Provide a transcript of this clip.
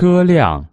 车辆。